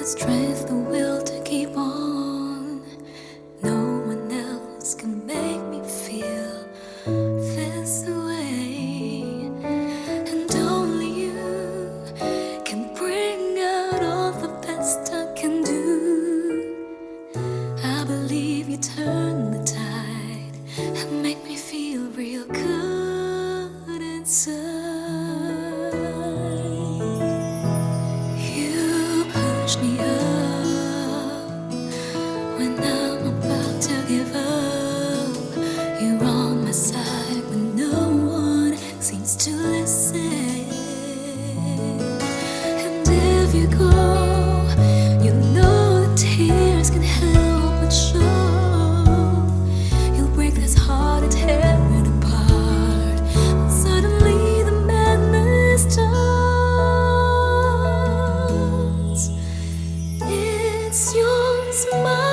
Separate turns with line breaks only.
the strength, the will to keep on. your smile.